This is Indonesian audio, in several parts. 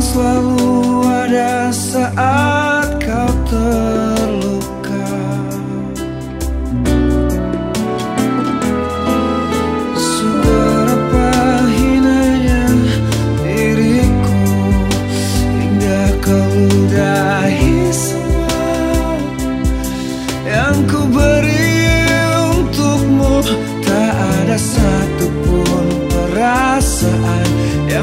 Selalu ada saat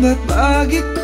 ba't bakit